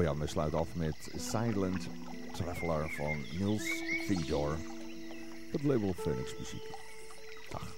Ja, we sluiten af met Silent Traveler van Niels Theodore. Het label Phoenix Muziek. Dag.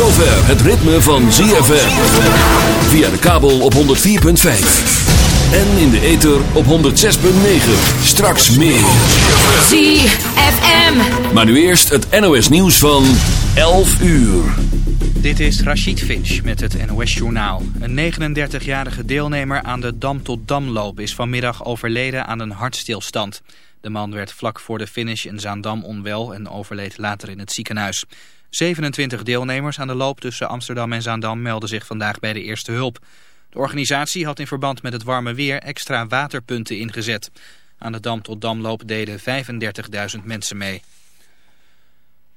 Zover het ritme van ZFM. Via de kabel op 104.5. En in de ether op 106.9. Straks meer. ZFM. Maar nu eerst het NOS nieuws van 11 uur. Dit is Rachid Finch met het NOS Journaal. Een 39-jarige deelnemer aan de Dam tot Damloop is vanmiddag overleden aan een hartstilstand. De man werd vlak voor de finish in Zaandam onwel en overleed later in het ziekenhuis. 27 deelnemers aan de loop tussen Amsterdam en Zaandam melden zich vandaag bij de eerste hulp. De organisatie had in verband met het warme weer extra waterpunten ingezet. Aan de Dam tot Damloop deden 35.000 mensen mee.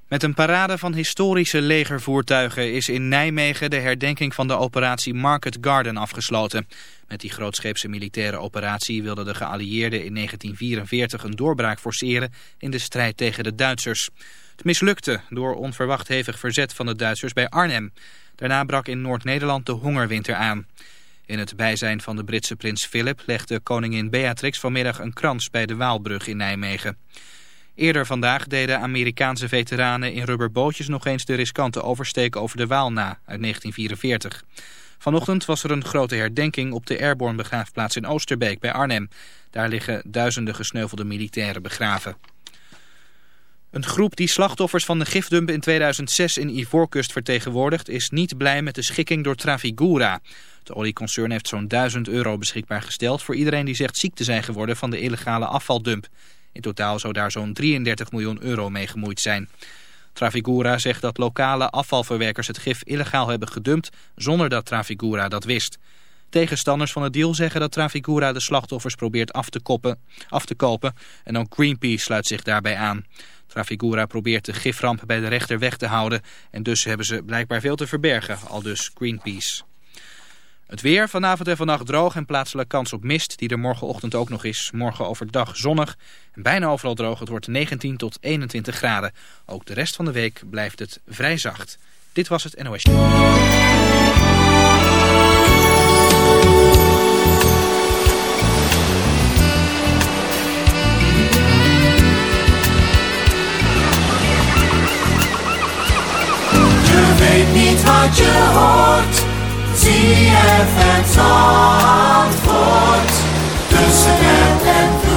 Met een parade van historische legervoertuigen is in Nijmegen de herdenking van de operatie Market Garden afgesloten. Met die grootscheepse militaire operatie wilden de geallieerden in 1944 een doorbraak forceren in de strijd tegen de Duitsers. Het mislukte door onverwacht hevig verzet van de Duitsers bij Arnhem. Daarna brak in Noord-Nederland de hongerwinter aan. In het bijzijn van de Britse prins Philip legde koningin Beatrix vanmiddag een krans bij de Waalbrug in Nijmegen. Eerder vandaag deden Amerikaanse veteranen in rubberbootjes nog eens de riskante oversteken over de Waal na uit 1944. Vanochtend was er een grote herdenking op de Airborne begraafplaats in Oosterbeek bij Arnhem. Daar liggen duizenden gesneuvelde militairen begraven. Een groep die slachtoffers van de gifdump in 2006 in Ivoorkust vertegenwoordigt... is niet blij met de schikking door Trafigura. De olieconcern heeft zo'n 1000 euro beschikbaar gesteld... voor iedereen die zegt ziek te zijn geworden van de illegale afvaldump. In totaal zou daar zo'n 33 miljoen euro mee gemoeid zijn. Trafigura zegt dat lokale afvalverwerkers het gif illegaal hebben gedumpt... zonder dat Trafigura dat wist. Tegenstanders van het deal zeggen dat Trafigura de slachtoffers probeert af te, koppen, af te kopen... en ook Greenpeace sluit zich daarbij aan... Trafigura probeert de giframp bij de rechter weg te houden en dus hebben ze blijkbaar veel te verbergen, al dus Greenpeace. Het weer, vanavond en vannacht droog en plaatselijk kans op mist, die er morgenochtend ook nog is. Morgen overdag zonnig en bijna overal droog. Het wordt 19 tot 21 graden. Ook de rest van de week blijft het vrij zacht. Dit was het NOS. Wat je hoort. ZFM Zandvoort. Tussen het en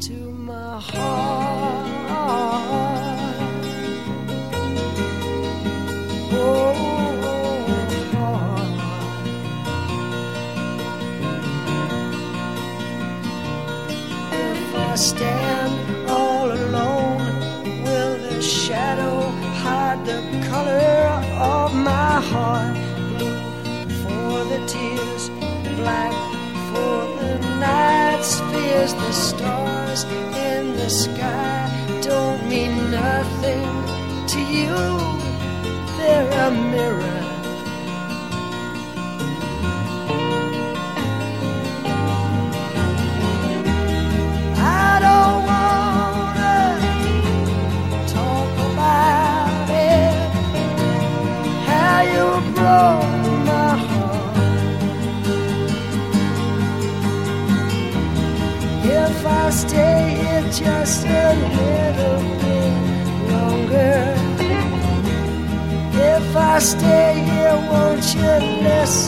to my heart. Oh, heart. If I stand all alone, will the shadow hide the color of my heart? Blue for the tears, black for the night's fears, the stars sky don't mean nothing to you. They're a mirror. I stay here, won't you listen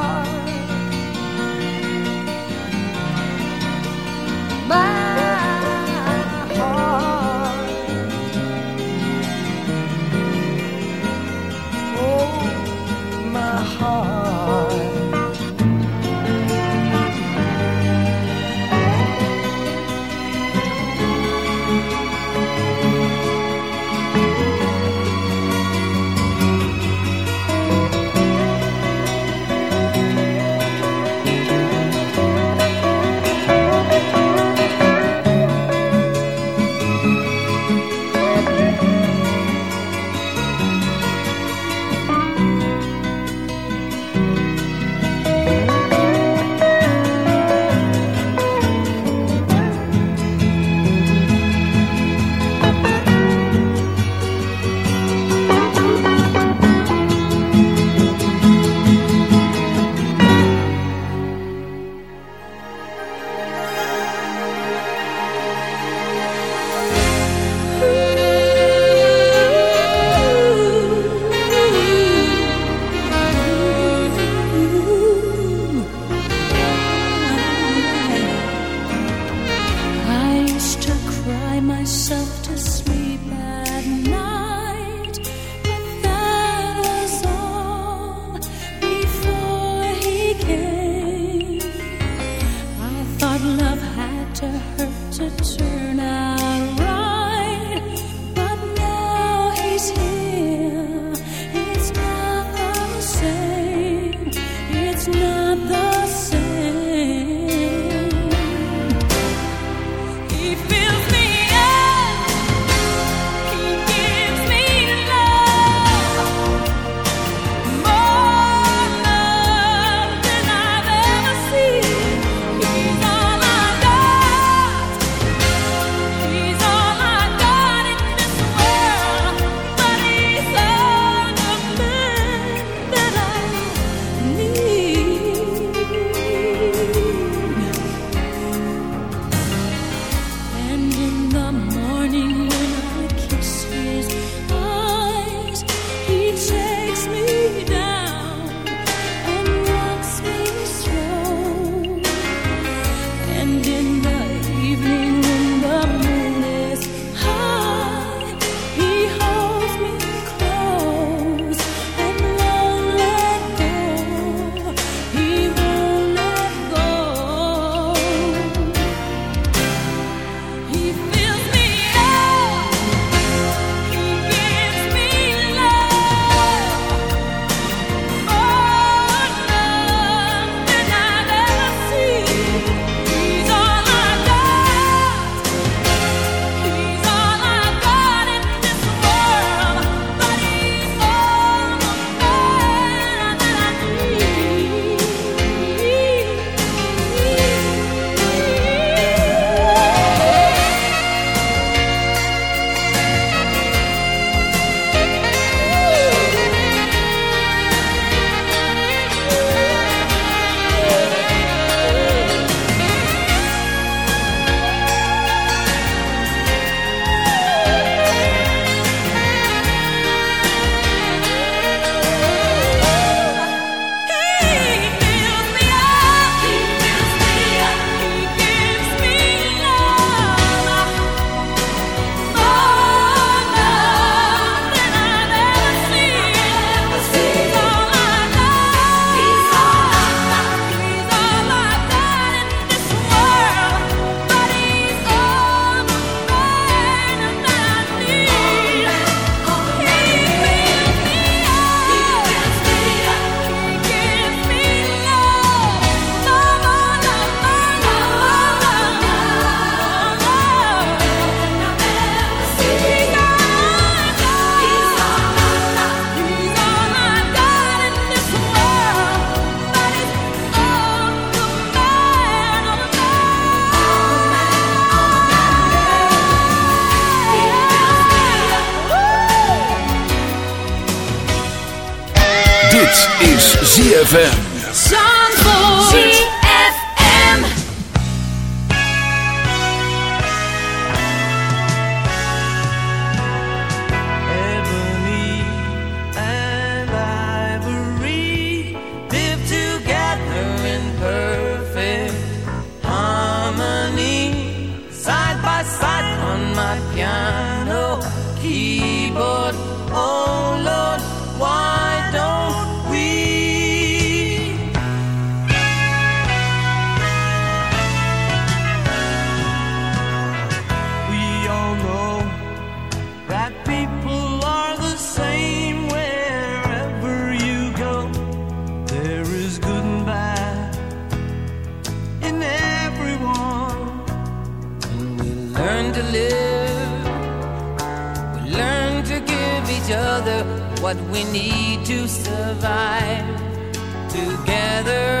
what we need to survive together.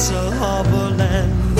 it's a harbor land.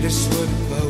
it is would blow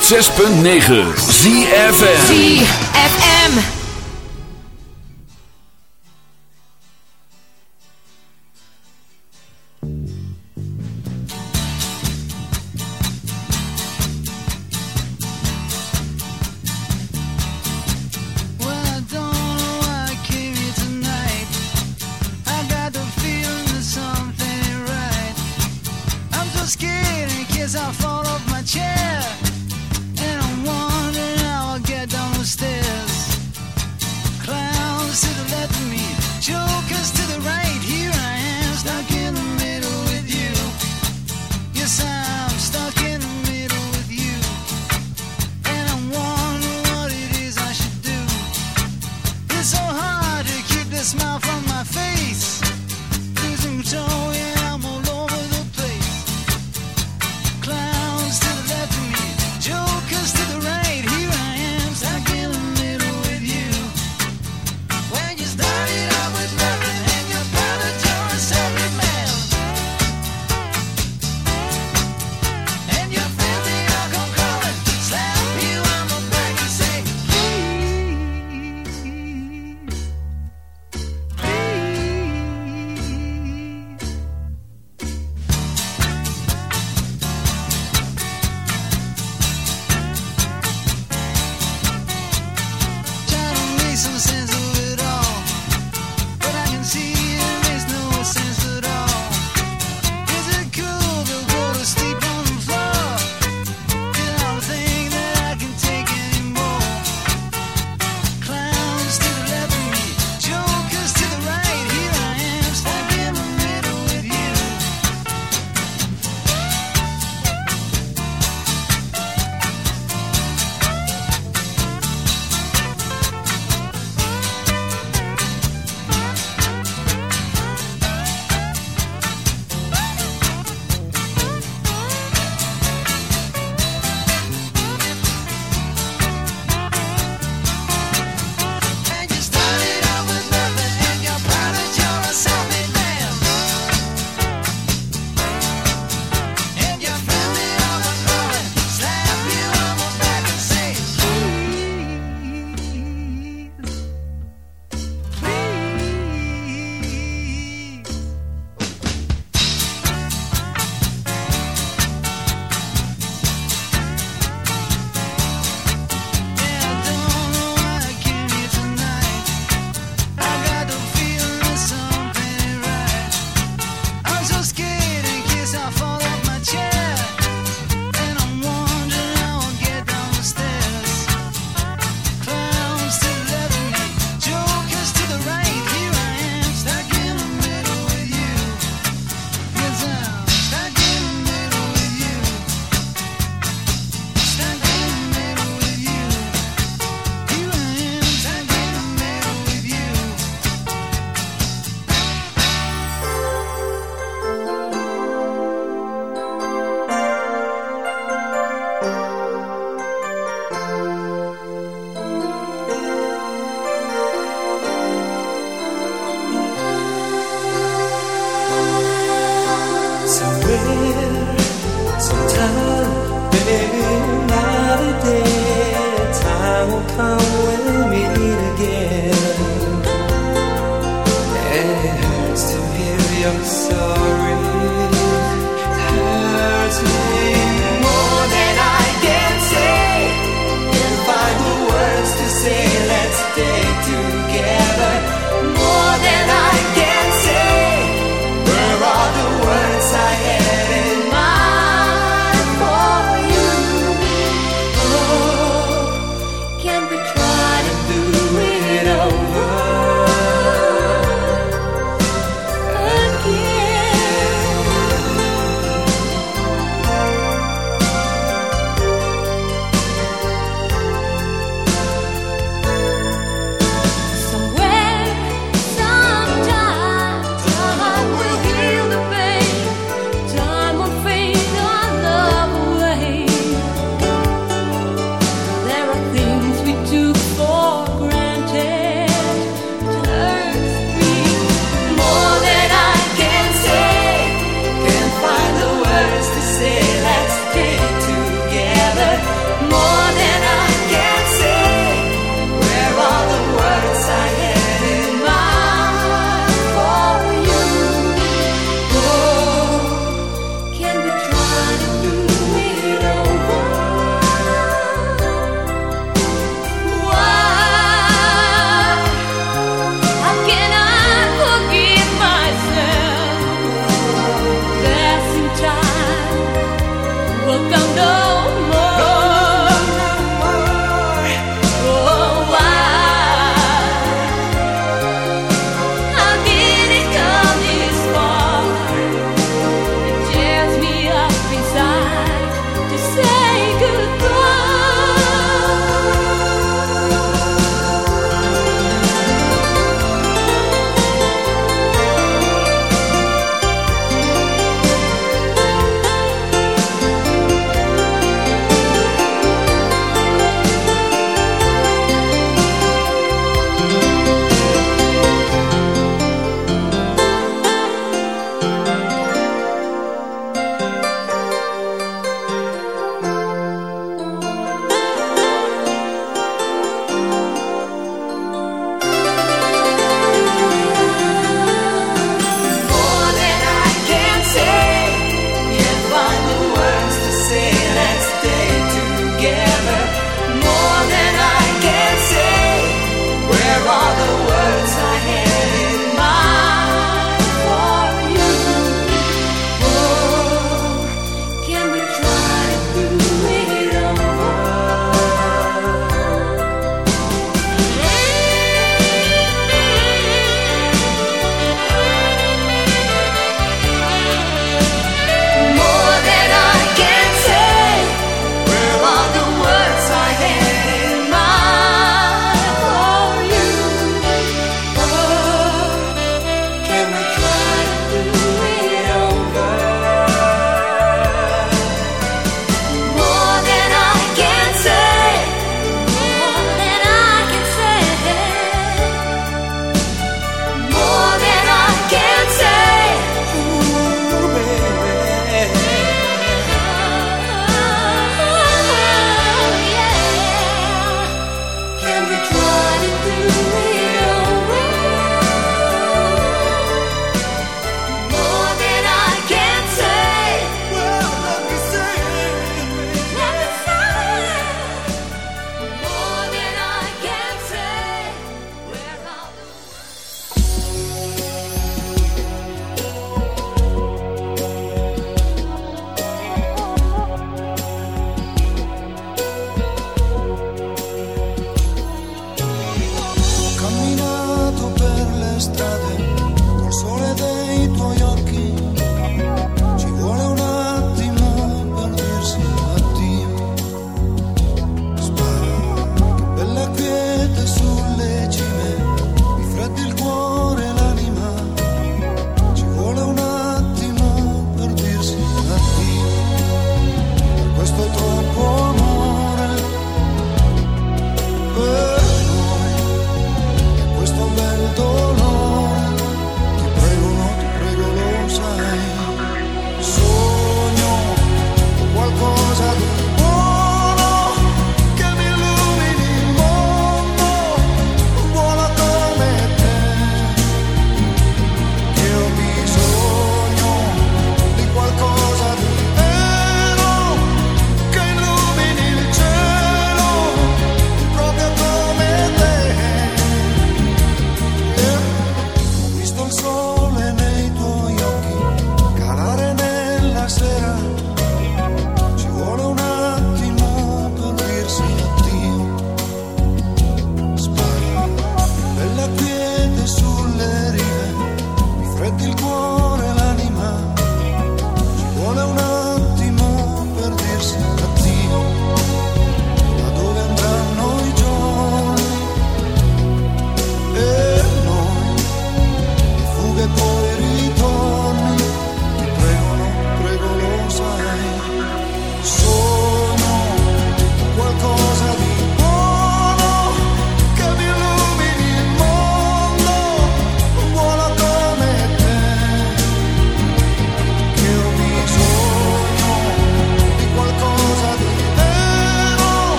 6.9 ZFM ZFM